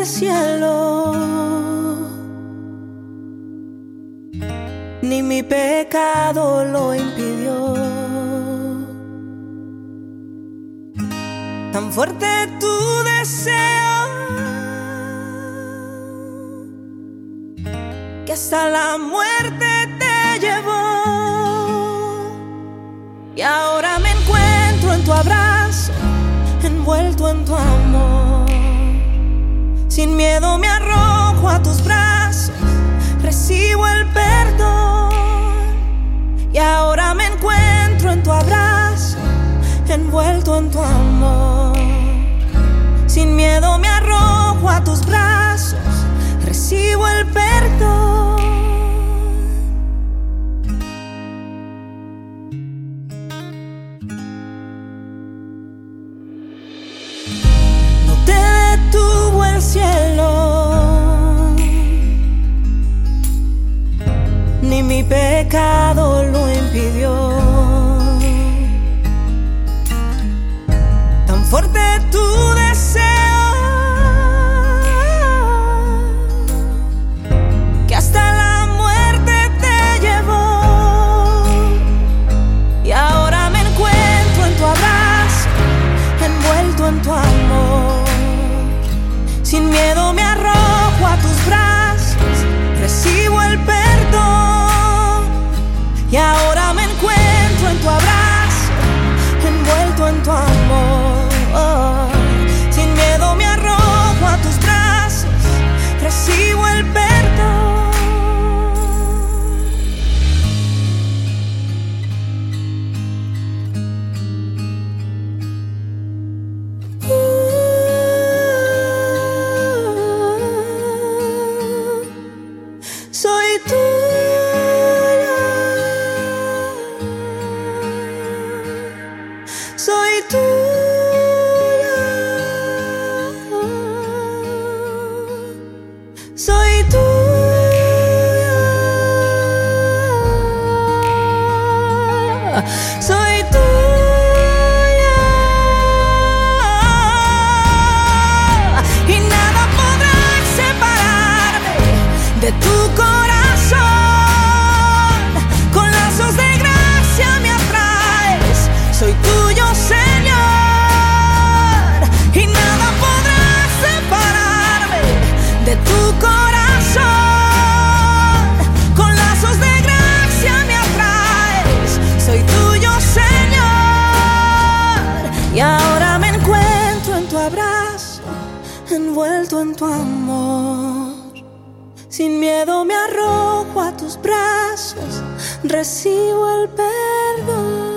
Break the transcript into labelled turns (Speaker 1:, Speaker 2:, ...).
Speaker 1: el cielo, ni mi pecado lo impidió. Tan fuerte tu deseo que hasta la muerte te llevó. Y ahora me encuentro en tu abrazo, envuelto en tu amor. Sin miedo me arrojo a tus brazos, recibo el perdón. Y ahora me encuentro en tu abrazo, envuelto en tu amor. Sin miedo me arrojo a tus brazos, recibo el perdón. Ni mi pecado lo impidió. Tan fuerte tu deseo que hasta la muerte te llevó. Y ahora me encuentro en tu abrazo, envuelto en tu amor. Sin miedo me arrojo a tus brazos, recibo el perdón. Soy tuya. Abrazo, envuelto en tu amor. Sin miedo me arrojo a tus brazos, recibo el perdón.